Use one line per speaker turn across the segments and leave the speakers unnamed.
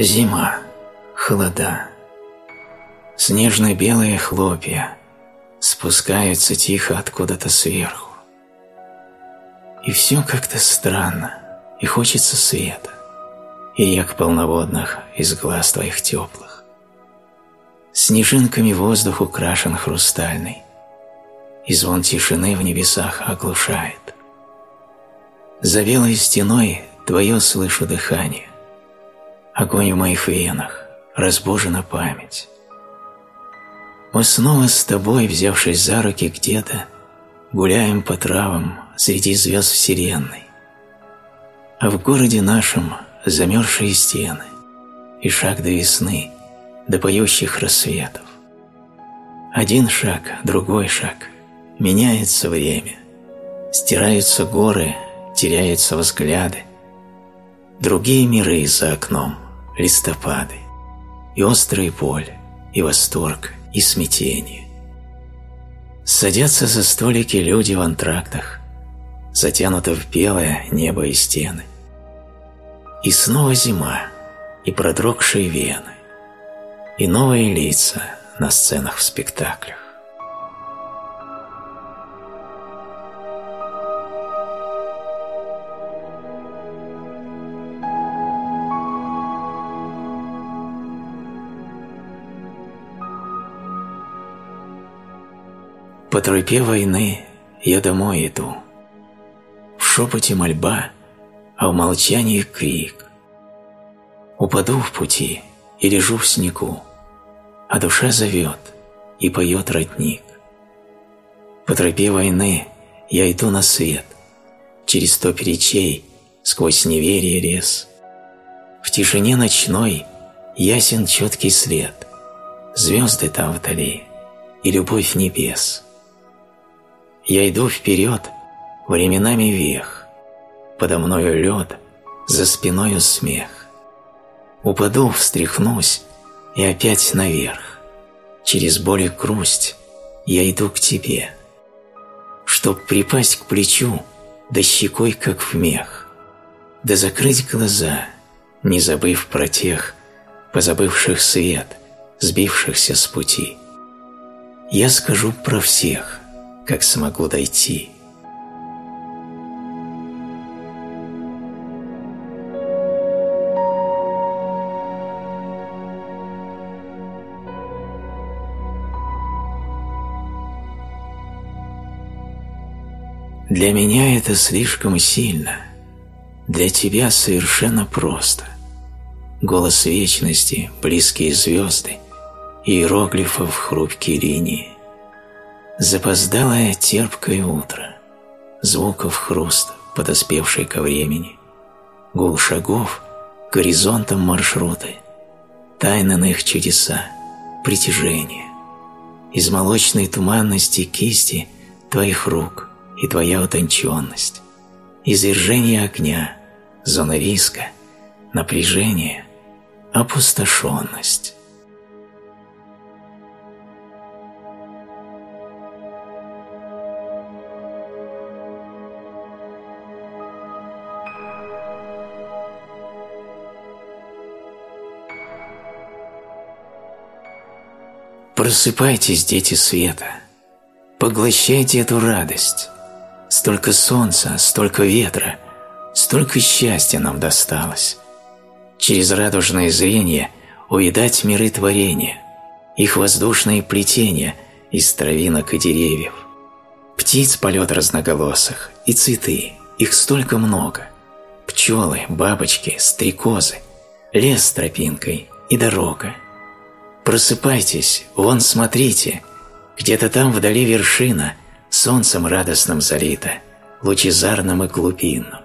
Зима, холода, снежно-белые хлопья спускаются тихо откуда-то сверху. И все как-то странно, и хочется света, и рек полноводных из глаз твоих теплых. Снежинками воздух украшен хрустальный, и звон тишины в небесах оглушает. За белой стеной твое слышу дыхание, огонь в моих венах, разбужена память. Мы снова с тобой, взявшись за руки где-то, гуляем по травам среди звезд вселенной. А в городе нашем замерзшие стены и шаг до весны, до поющих рассветов. Один шаг, другой шаг, меняется время, стираются горы, теряются взгляды, другие миры за окном – листопады, и острые боль, и восторг, и смятение. Садятся за столики люди в антрактах, затянуты в белое небо и стены. И снова зима, и продрогшие вены, и новые лица на сценах в спектаклях. По тропе войны я домой иду. В шепоте мольба, а в молчании крик. Упаду в пути и лежу в снегу, а душа зовет и поет родник. По тропе войны я иду на свет, через сто перечей, сквозь неверие рез. В тишине ночной ясен четкий след, звезды там вдали и любовь небес. Я иду вперед, временами вверх, подо мною лед, за спиною смех. Упаду, встряхнусь и опять наверх. Через боль и грусть я иду к тебе, Чтоб припасть к плечу, да щекой, как в мех, да закрыть глаза, не забыв про тех, позабывших свет, сбившихся с пути. Я скажу про всех, как смогу дойти. Для меня это слишком сильно, для тебя совершенно просто. Голос вечности, близкие звезды, иероглифов хрупкие линии. Запоздалое терпкое утро, звуков хруст, подоспевший ко времени, гул шагов, горизонтом маршруты, тайны на их чудеса, притяжение. Из молочной туманности кисти твоих рук и твоя утонченность, извержение огня, зона риска, напряжение, опустошенность. Просыпайтесь, дети света, поглощайте эту радость. Столько солнца, столько ветра, столько счастья нам досталось. Через радужное зрение увидать миры творения, их воздушные плетения из травинок и деревьев. Птиц полет разноголосых и цветы, их столько много. Пчелы, бабочки, стрекозы, лес с тропинкой и дорога – Просыпайтесь, вон смотрите, где-то там вдали вершина, солнцем радостным залита, лучезарным и глубинным.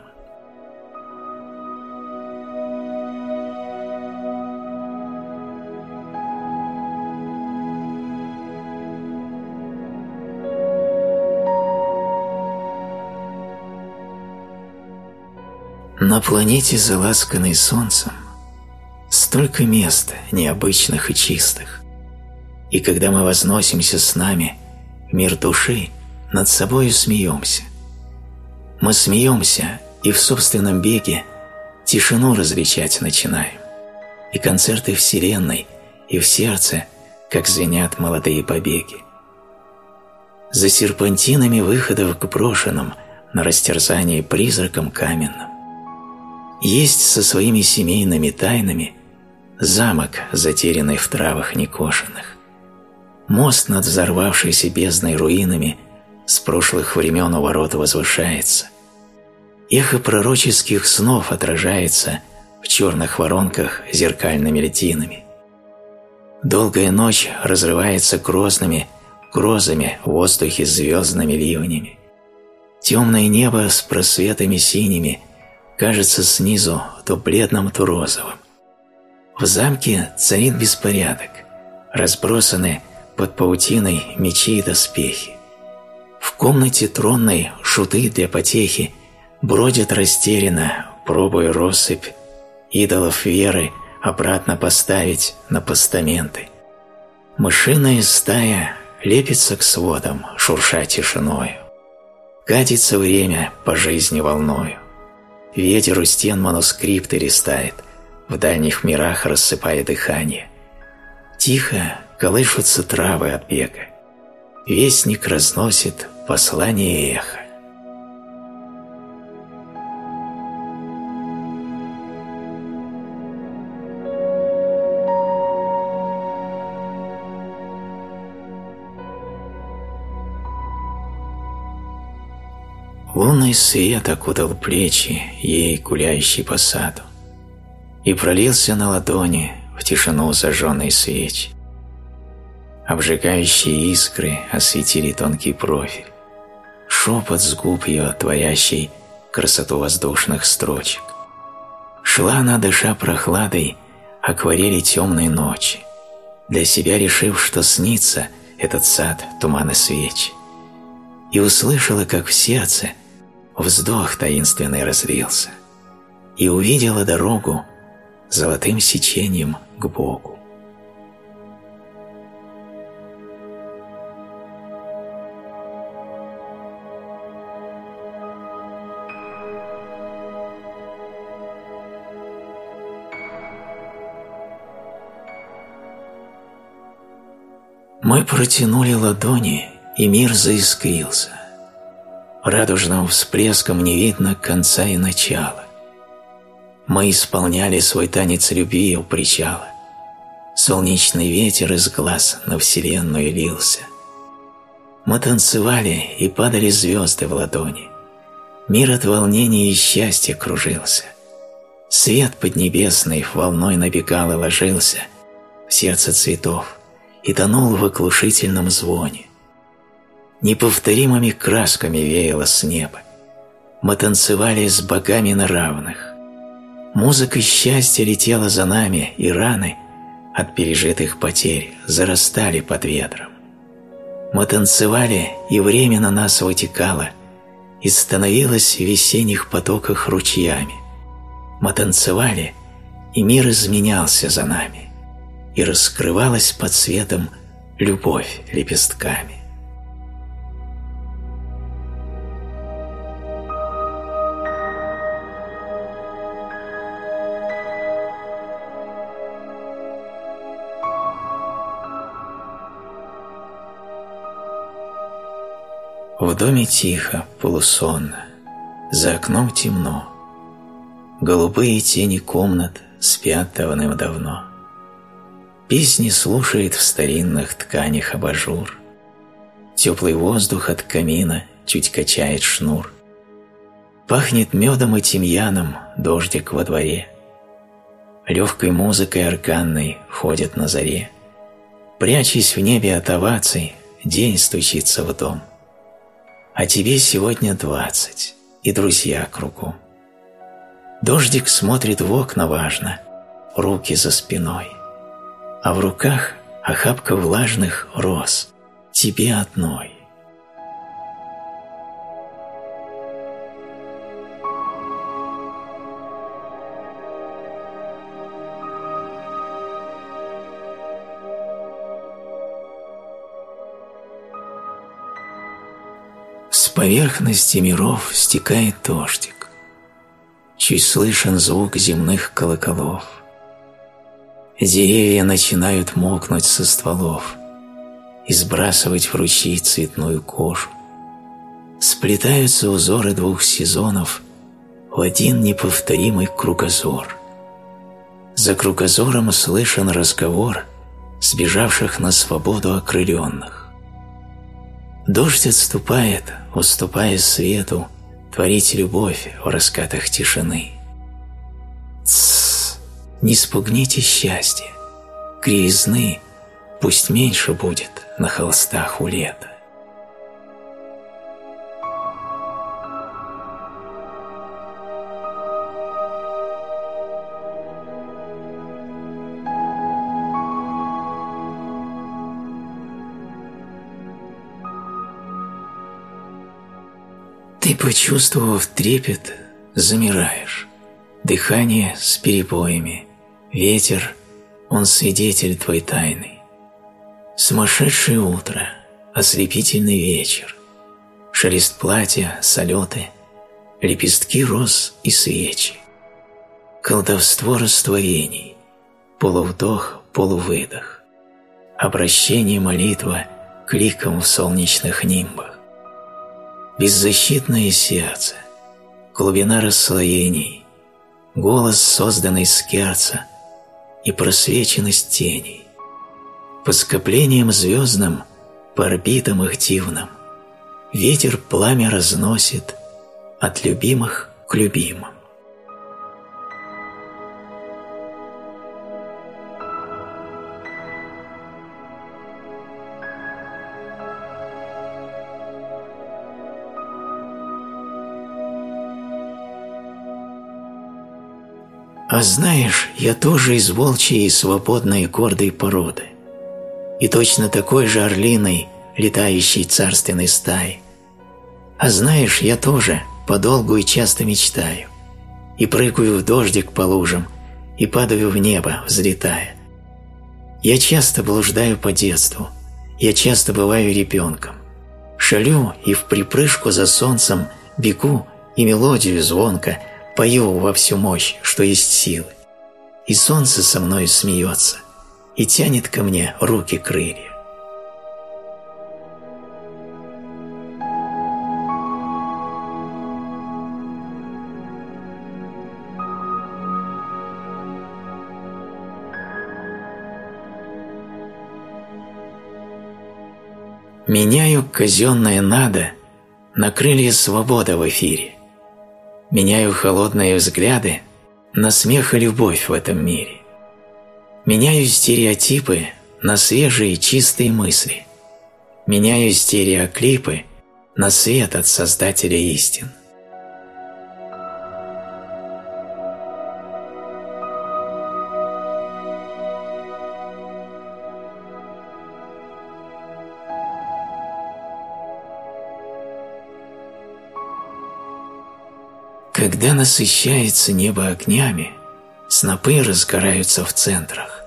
На планете, заласканной солнцем, столько мест необычных и чистых. И когда мы возносимся с нами в мир души, над собою смеемся. Мы смеемся и в собственном беге тишину различать начинаем. и концерты Вселенной, и в сердце, как звенят молодые побеги. За серпантинами выходов к брошенным на растерзание призраком каменным. Есть со своими семейными тайнами замок, затерянный в травах некошенных. Мост над взорвавшейся бездной руинами с прошлых времен у ворот возвышается. Эхо пророческих снов отражается в черных воронках зеркальными льдинами. Долгая ночь разрывается грозными грозами в воздухе звездными ливнями. Темное небо с просветами синими кажется снизу то бледным, то розовым. В замке царит беспорядок, разбросаны под паутиной мечи и доспехи. В комнате тронной шуты для потехи бродят растерянно, пробуя россыпь идолов веры обратно поставить на постаменты. Мышиная стая лепится к сводам, шурша тишиною. Катится время по жизни волною. Ветер у стен манускрипты листает, в дальних мирах рассыпая дыхание. Тихо колышутся травы от бега. Вестник разносит послание эхо. Лунный свет окутал плечи ей, гуляющей по саду, и пролился на ладони в тишину зажженной свечи. Обжигающие искры осветили тонкий профиль, шепот с губ ее, творящий красоту воздушных строчек. Шла она, дыша прохладой, акварели темной ночи, для себя решив, что снится этот сад тумана свечи, и услышала, как в сердце вздох таинственный развился, и увидела дорогу золотым сечением к Богу. Мы протянули ладони, и мир заискрился. Радужным всплеском не видно конца и начала. Мы исполняли свой танец любви у причала. Солнечный ветер из глаз на вселенную лился. Мы танцевали, и падали звезды в ладони. Мир от волнения и счастья кружился. Свет поднебесный волной набегал и ложился в сердце цветов и тонул в оглушительном звоне. Неповторимыми красками веяло с неба. Мы танцевали с богами на равных. Музыка счастья летела за нами, и раны от пережитых потерь зарастали под ветром. Мы танцевали, и время на нас вытекало, и становилось в весенних потоках ручьями. Мы танцевали, и мир изменялся за нами и раскрывалась под светом любовь лепестками. В доме тихо, полусонно, за окном темно. Голубые тени комнат спят давным-давно. Песни слушает в старинных тканях абажур. Теплый воздух от камина чуть качает шнур. Пахнет медом и тимьяном дождик во дворе. Легкой музыкой арканной ходит на заре. Прячась в небе от оваций, день стучится в дом. А тебе сегодня двадцать, и друзья кругом. Дождик смотрит в окна важно, руки за спиной – а в руках охапка влажных роз, тебе одной. Поверхности миров стекает дождик. Чуть слышен звук земных колоколов. Деревья начинают мокнуть со стволов и сбрасывать в ручьи цветную кожу. Сплетаются узоры двух сезонов в один неповторимый кругозор. За кругозором слышен разговор сбежавших на свободу окрыленных. Дождь отступает, уступая свету, творить любовь в раскатах тишины. Тссс, не спугните счастье, кривизны пусть меньше будет на холстах у лета. Ты, почувствовав трепет, замираешь. Дыхание с перепоями, ветер, он свидетель твой тайны. Сумасшедшее утро, ослепительный вечер, шелест платья, салюты, лепестки роз и свечи. Колдовство растворений, полувдох, полувыдох, обращение молитва кликом в солнечных нимбах беззащитное сердце, глубина расслоений, голос, созданный с керца, и просвеченность теней. По скоплениям звездным, по орбитам их дивным, ветер пламя разносит от любимых к любимым. А знаешь, я тоже из волчьей свободной гордой породы. И точно такой же орлиной, летающей царственной стаи. А знаешь, я тоже подолгу и часто мечтаю. И прыгаю в дождик по лужам, и падаю в небо, взлетая. Я часто блуждаю по детству, я часто бываю ребенком. Шалю и в припрыжку за солнцем бегу, и мелодию звонко – Пою во всю мощь, что есть силы. И солнце со мной смеется, и тянет ко мне руки крылья. Меняю казенное «надо» на крылья свободы в эфире меняю холодные взгляды на смех и любовь в этом мире. Меняю стереотипы на свежие чистые мысли. Меняю стереоклипы на свет от Создателя истин. Когда насыщается небо огнями, снопы разгораются в центрах.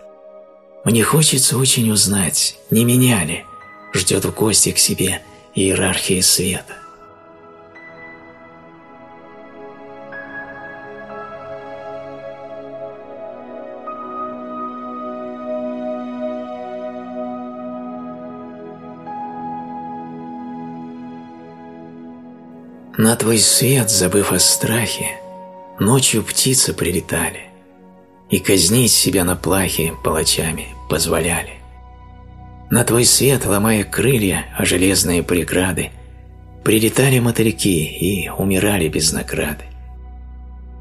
Мне хочется очень узнать, не меня ли ждет в гости к себе иерархия света. На твой свет, забыв о страхе, Ночью птицы прилетали И казнить себя на плахе палачами позволяли. На твой свет, ломая крылья о железные преграды, Прилетали мотыльки и умирали без награды.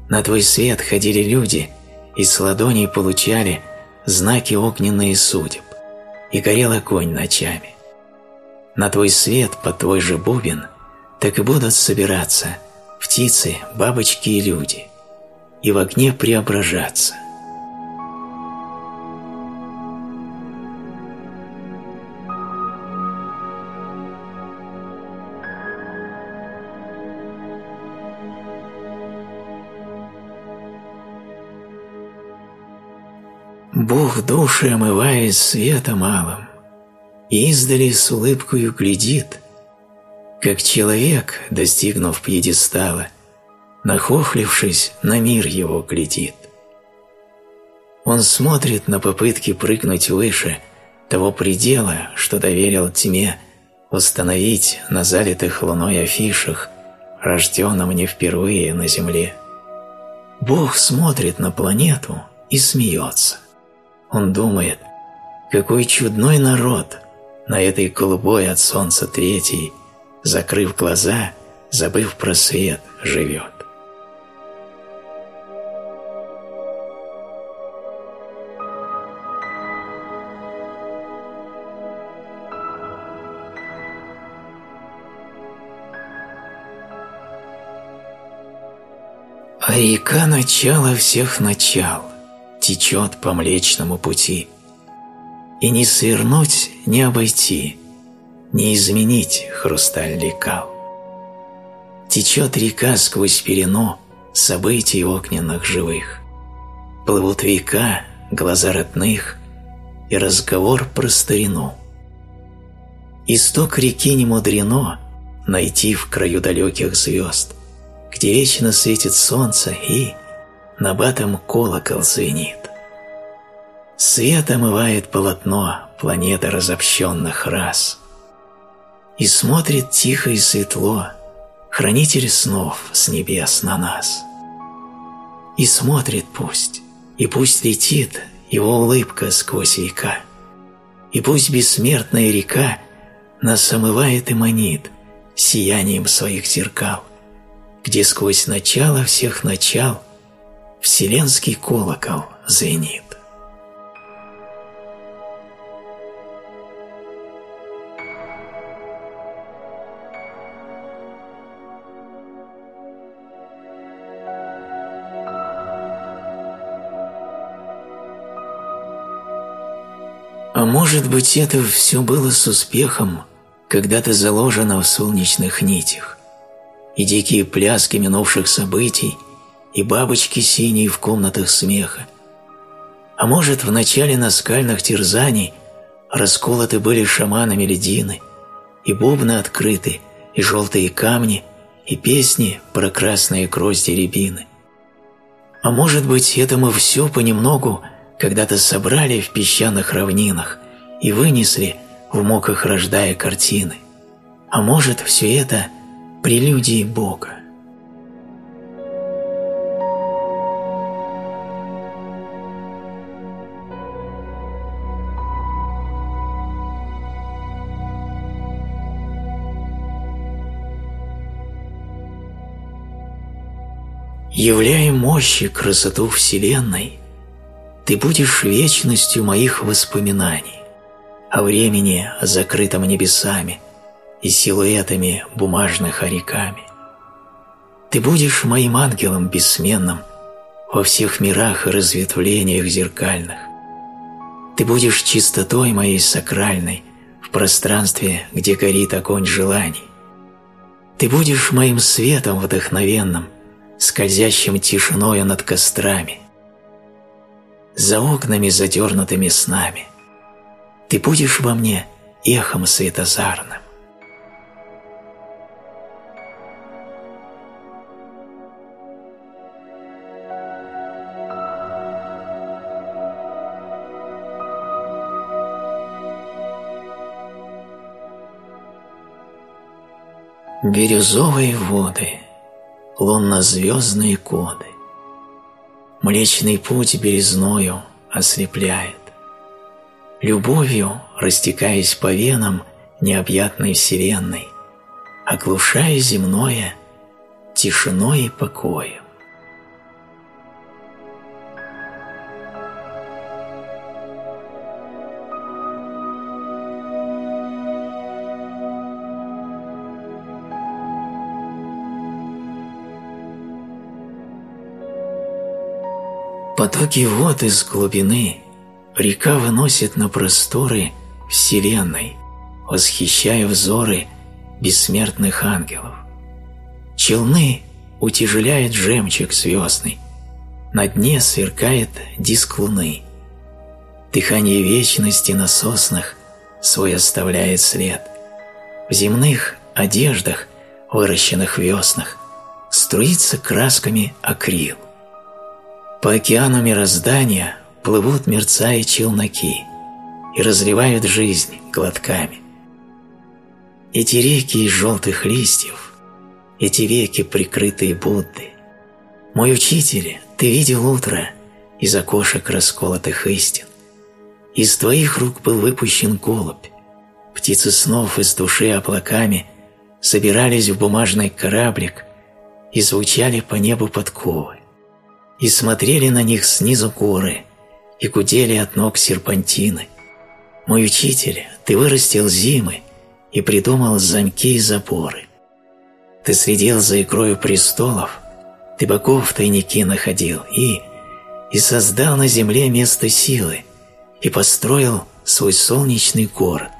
На твой свет ходили люди и с ладоней получали Знаки огненные судеб, и горел огонь ночами. На твой свет под твой же бубен – так и будут собираться птицы, бабочки и люди, и в огне преображаться. Бог души омывает светом малым, и издали с улыбкою глядит – как человек, достигнув пьедестала, нахохлившись, на мир его глядит. Он смотрит на попытки прыгнуть выше того предела, что доверил тьме установить на залитых луной афишах, рожденном не впервые на Земле. Бог смотрит на планету и смеется. Он думает, какой чудной народ на этой голубой от солнца третьей, закрыв глаза, забыв про свет, живет. А река начала всех начал течет по Млечному пути, и не свернуть, не обойти, не изменить хрустальный кал. Течет река сквозь перено событий огненных живых. Плывут века, глаза родных и разговор про старину. Исток реки не мудрено найти в краю далеких звезд, где вечно светит солнце и набатом колокол звенит. Свет омывает полотно планеты разобщенных рас. И смотрит тихо и светло хранитель снов с небес на нас. И смотрит пусть, и пусть летит его улыбка сквозь века, и пусть бессмертная река нас омывает и манит сиянием своих зеркал – где сквозь начало всех начал вселенский колокол звенит. Может быть, это все было с успехом, когда-то заложено в солнечных нитях и дикие пляски минувших событий, и бабочки синие в комнатах смеха. А может, в начале наскальных терзаний расколоты были шаманами льдины, и бубны открыты, и желтые камни, и песни про красные грозди рябины. А может быть, это мы все понемногу когда-то собрали в песчаных равнинах и вынесли, в муках рождая картины. А может, все это прелюдии Бога. Являя мощь и красоту Вселенной, ты будешь вечностью моих воспоминаний о времени, закрытом небесами, и силуэтами бумажных ореками. Ты будешь моим ангелом бессменным во всех мирах и разветвлениях зеркальных. Ты будешь чистотой моей сакральной в пространстве, где горит огонь желаний. Ты будешь моим светом вдохновенным, скользящим тишиною над кострами. За окнами, задернутыми снами. Ты будешь во мне эхом светозарным. Бирюзовые воды, лунно-звездные коды, Млечный путь березною ослепляет. Любовью, растекаясь по венам необъятной вселенной, Оглушая земное тишиной и покоем. Потоки вод из глубины река выносит на просторы Вселенной, восхищая взоры бессмертных ангелов. Челны утяжеляет жемчуг звездный, на дне сверкает диск луны. Дыхание вечности на соснах свой оставляет след. В земных одеждах, выращенных веснах, струится красками акрил. По океану мироздания плывут, мерцая челноки, и разливают жизнь глотками. Эти реки из желтых листьев, эти веки, прикрытые Будды. Мой учитель, ты видел утро из окошек расколотых истин. Из твоих рук был выпущен голубь. Птицы снов из души облаками собирались в бумажный кораблик и звучали по небу подковы. И смотрели на них снизу горы, и гудели от ног серпантины. Мой учитель, ты вырастил зимы и придумал замки и запоры. Ты следил за игрою престолов, ты богов тайники находил и... и создал на земле место силы, и построил свой солнечный город.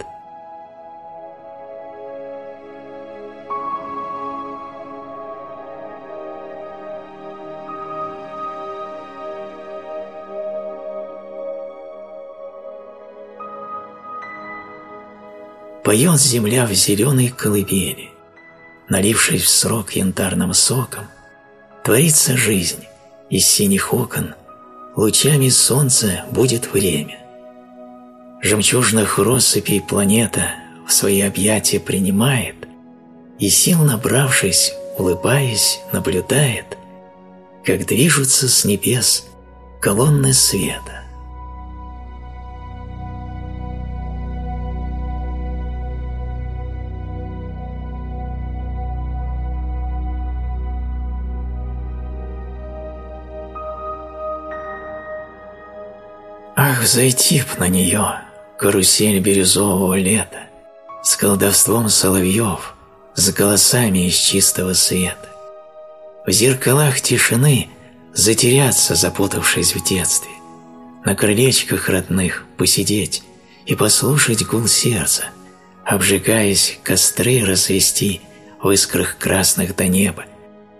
Поет земля в зеленой колыбели, Налившись в срок янтарным соком, Творится жизнь из синих окон, Лучами солнца будет время. Жемчужных россыпей планета В свои объятия принимает, И сил набравшись, улыбаясь, наблюдает, Как движутся с небес колонны света. Ах, зайти б на нее, карусель бирюзового лета, С колдовством соловьев, с голосами из чистого света. В зеркалах тишины затеряться, запутавшись в детстве, На крылечках родных посидеть и послушать гул сердца, Обжигаясь, костры развести в искрах красных до неба,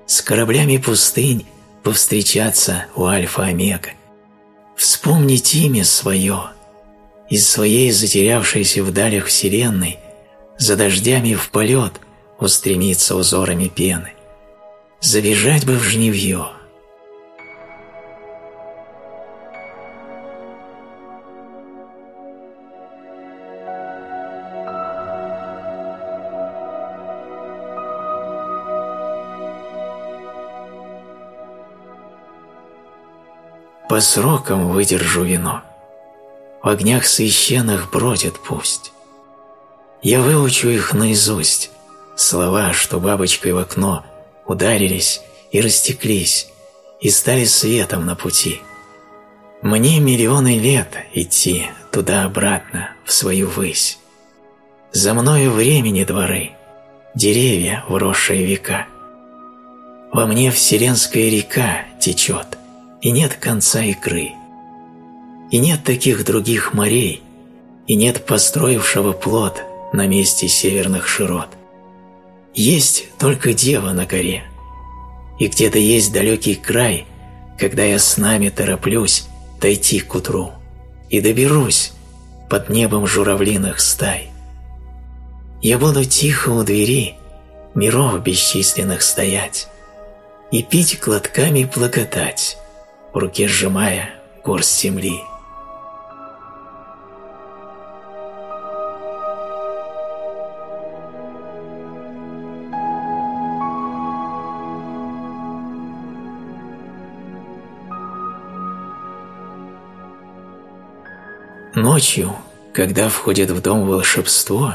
С кораблями пустынь повстречаться у Альфа-Омега, Вспомнить имя свое, из своей затерявшейся в далях вселенной, за дождями в полет устремиться узорами пены. Забежать бы в жневье, По срокам выдержу вино. В огнях священных бродит пусть. Я выучу их наизусть, слова, что бабочкой в окно ударились и растеклись, и стали светом на пути. Мне миллионы лет идти туда-обратно, в свою высь. За мною времени дворы, деревья, вросшие века. Во мне вселенская река течет, и нет конца икры. И нет таких других морей, и нет построившего плод на месте северных широт. Есть только дева на горе, и где-то есть далекий край, когда я с нами тороплюсь дойти к утру, и доберусь под небом журавлиных стай. Я буду тихо у двери миров бесчисленных стоять и пить глотками благодать, в руке сжимая горсть земли. Ночью, когда входит в дом волшебство,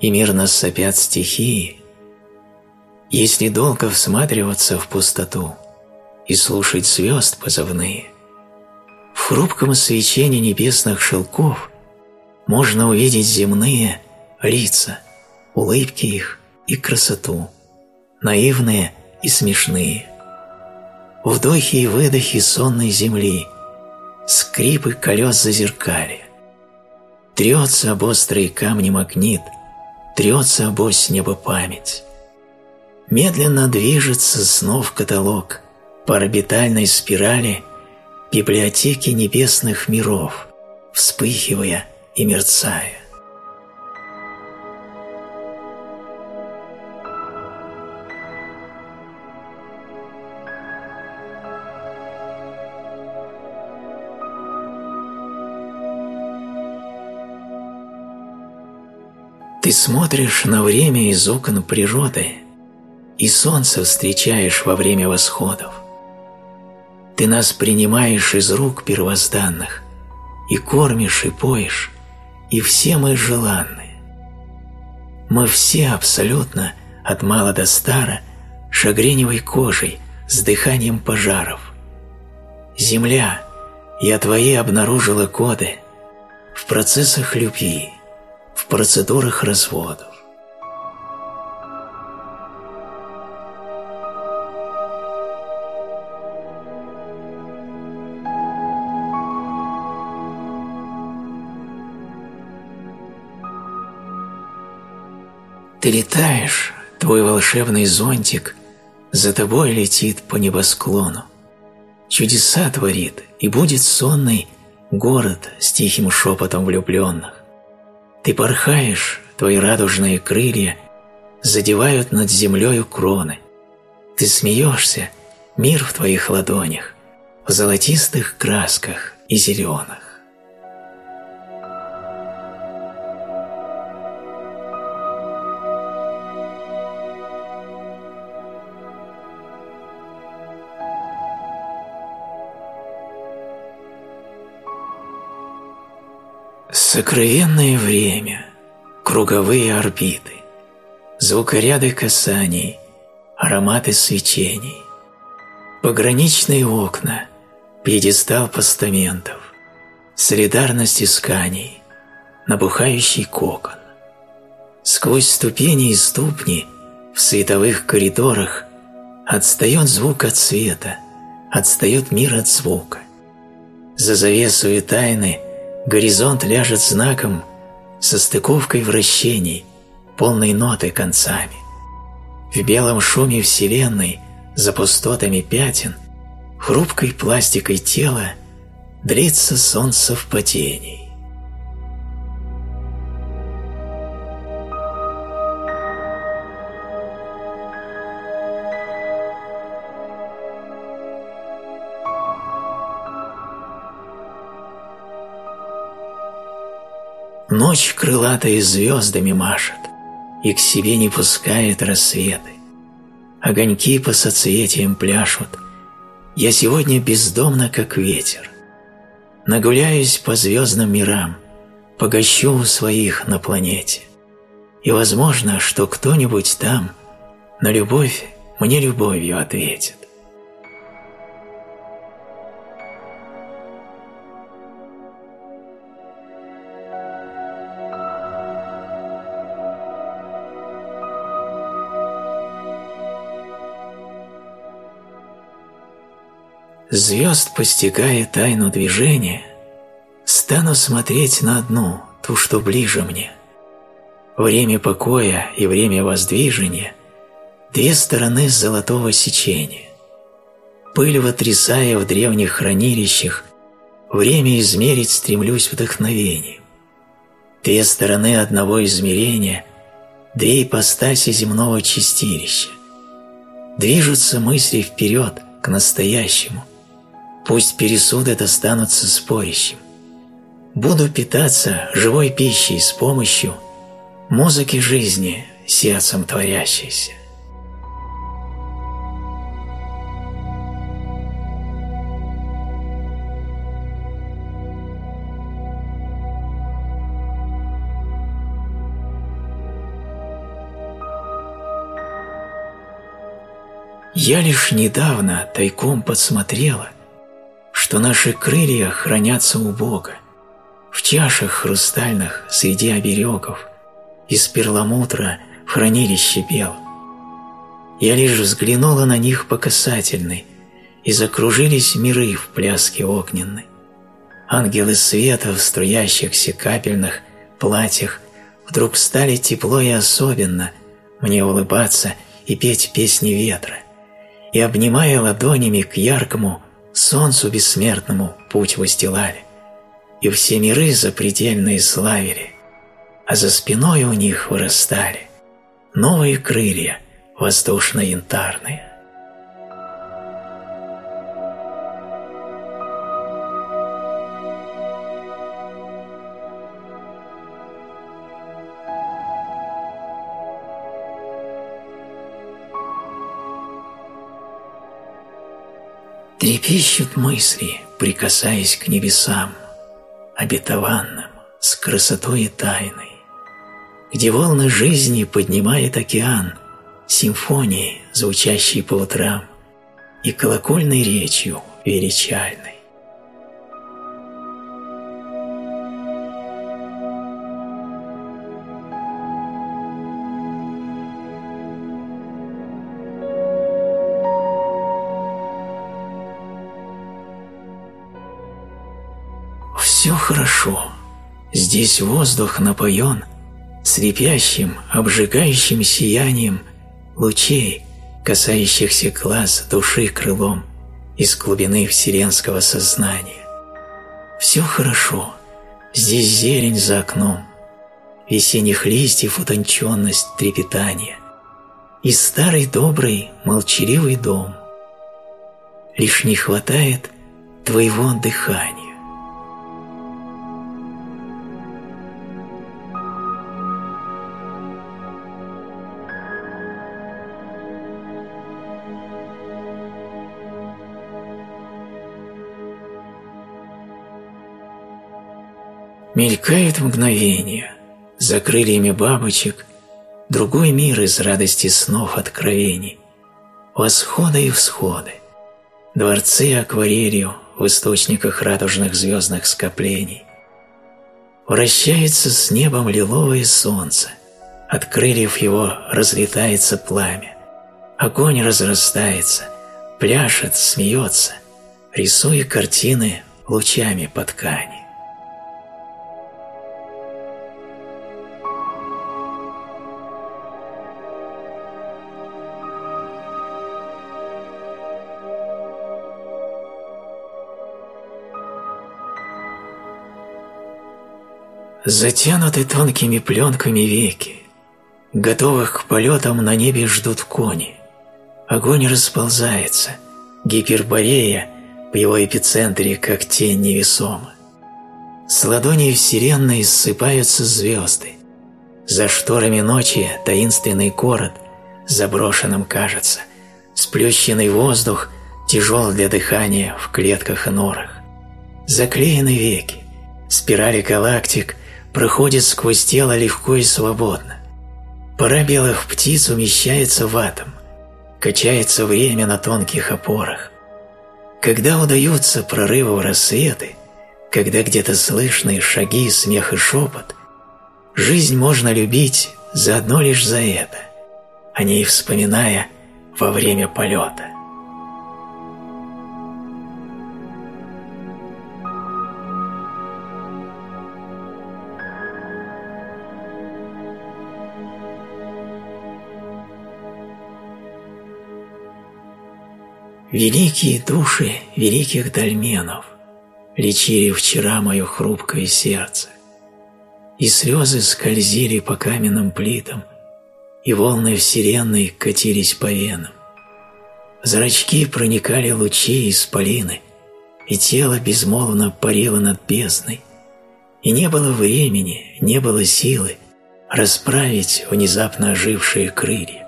и мирно сопят стихии, если долго всматриваться в пустоту – и слушать звезд позывные. В хрупком свечении небесных шелков можно увидеть земные лица, улыбки их и красоту, наивные и смешные. Вдохи и выдохи сонной земли, скрипы колес зазеркали. Трется об острые камни магнит, трется об ось неба память. Медленно движется снов каталог, по орбитальной спирали библиотеки небесных миров, вспыхивая и мерцая. Ты смотришь на время из окон природы, и солнце встречаешь во время восходов. Ты нас принимаешь из рук первозданных и кормишь и поешь, и все мы желанны. Мы все абсолютно, от мала до стара, шагреневой кожей, с дыханием пожаров. Земля, я твои обнаружила коды в процессах любви, в процедурах разводов. Ты летаешь, твой волшебный зонтик за тобой летит по небосклону. Чудеса творит, и будет сонный город с тихим шепотом влюбленных. Ты порхаешь, твои радужные крылья задевают над землею кроны. Ты смеешься, мир в твоих ладонях, в золотистых красках и зеленых. Сокровенное время, круговые орбиты, звукоряды касаний, ароматы свечений, пограничные окна, пьедестал постаментов, солидарность исканий, набухающий кокон. Сквозь ступени и ступни в световых коридорах отстает звук от света, отстает мир от звука. За завесу тайны – Горизонт ляжет знаком со стыковкой вращений, полной ноты концами. В белом шуме Вселенной, за пустотами пятен, хрупкой пластикой тела длится солнце в потении. Ночь крылатая звездами машет и к себе не пускает рассветы. Огоньки по соцветиям пляшут. Я сегодня бездомно, как ветер. Нагуляюсь по звездным мирам, погощу у своих на планете. И возможно, что кто-нибудь там на любовь мне любовью ответит. Звезд постигая тайну движения, стану смотреть на одну, ту, что ближе мне. Время покоя и время воздвижения – две стороны золотого сечения. Пыль вотрясая в древних хранилищах, время измерить стремлюсь вдохновением. Две стороны одного измерения – две ипостаси земного чистилища. Движутся мысли вперед к настоящему, Пусть пересуды достанутся спорящим. Буду питаться живой пищей с помощью музыки жизни, сердцем творящейся. Я лишь недавно тайком подсмотрела – что наши крылья хранятся у Бога, в чашах хрустальных среди оберегов, из перламутра в хранилище бел. Я лишь взглянула на них по касательной, и закружились миры в пляске огненной. Ангелы света в струящихся капельных платьях вдруг стали тепло и особенно мне улыбаться и петь песни ветра, и, обнимая ладонями к яркому, солнцу бессмертному путь выстилали, и все миры запредельные славили, а за спиной у них вырастали новые крылья воздушно-янтарные. Трепещут мысли, прикасаясь к небесам, обетованным, с красотой и тайной, где волны жизни поднимает океан, симфонии, звучащие по утрам, и колокольной речью величальной. Здесь воздух напоен слепящим, обжигающим сиянием лучей, касающихся глаз души крылом из глубины вселенского сознания. Все хорошо. Здесь зелень за окном, весенних листьев утонченность трепетания и старый добрый молчаливый дом. Лишь не хватает твоего дыхания. Мелькает мгновение, за крыльями бабочек Другой мир из радости снов откровений, Восходы и всходы, дворцы акварелью В источниках радужных звездных скоплений. Вращается с небом лиловое солнце, От крыльев его разлетается пламя, Огонь разрастается, пляшет, смеется, Рисуя картины лучами по ткани. Затянуты тонкими пленками веки, готовых к полетам на небе ждут кони. Огонь расползается, гиперборея в его эпицентре, как тень невесома. С ладоней вселенной ссыпаются звезды. За шторами ночи таинственный город заброшенным кажется. Сплющенный воздух тяжел для дыхания в клетках и норах. Заклеены веки, спирали галактик проходит сквозь тело легко и свободно. Пора белых птиц умещается в атом, качается время на тонких опорах. Когда удаются прорывы в рассветы, когда где-то слышны шаги, смех и шепот, жизнь можно любить заодно лишь за это, о ней вспоминая во время полета. Великие души великих дольменов Лечили вчера мое хрупкое сердце, И слезы скользили по каменным плитам, И волны вселенной катились по венам. зрачки проникали лучи из полины, И тело безмолвно парило над бездной, И не было времени, не было силы Расправить внезапно ожившие крылья.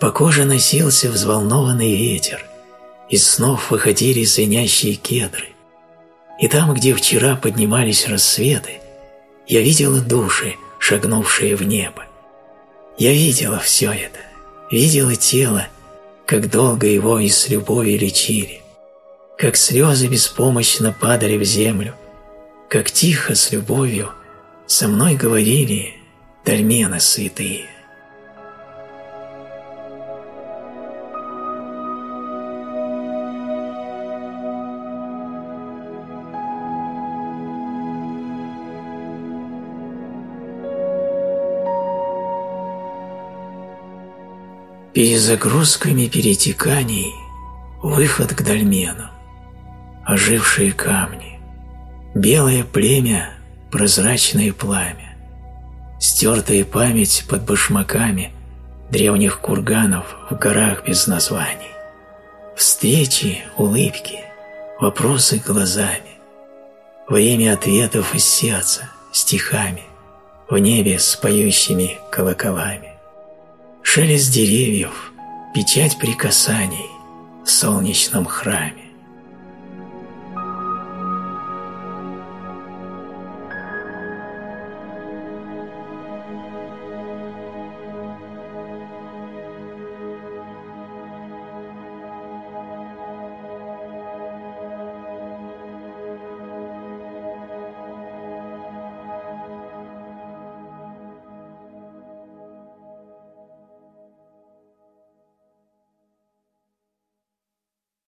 По коже носился взволнованный ветер, из снов выходили звенящие кедры. И там, где вчера поднимались рассветы, я видела души, шагнувшие в небо. Я видела все это, видела тело, как долго его и с любовью лечили, как слезы беспомощно падали в землю, как тихо с любовью со мной говорили дольмены святые. Перезагрузками перетеканий выход к дольмену, ожившие камни, белое племя, прозрачное пламя, стертая память под башмаками древних курганов в горах без названий, встречи, улыбки, вопросы глазами, время ответов из сердца стихами в небе с поющими колоколами шелест деревьев, печать прикасаний в солнечном храме.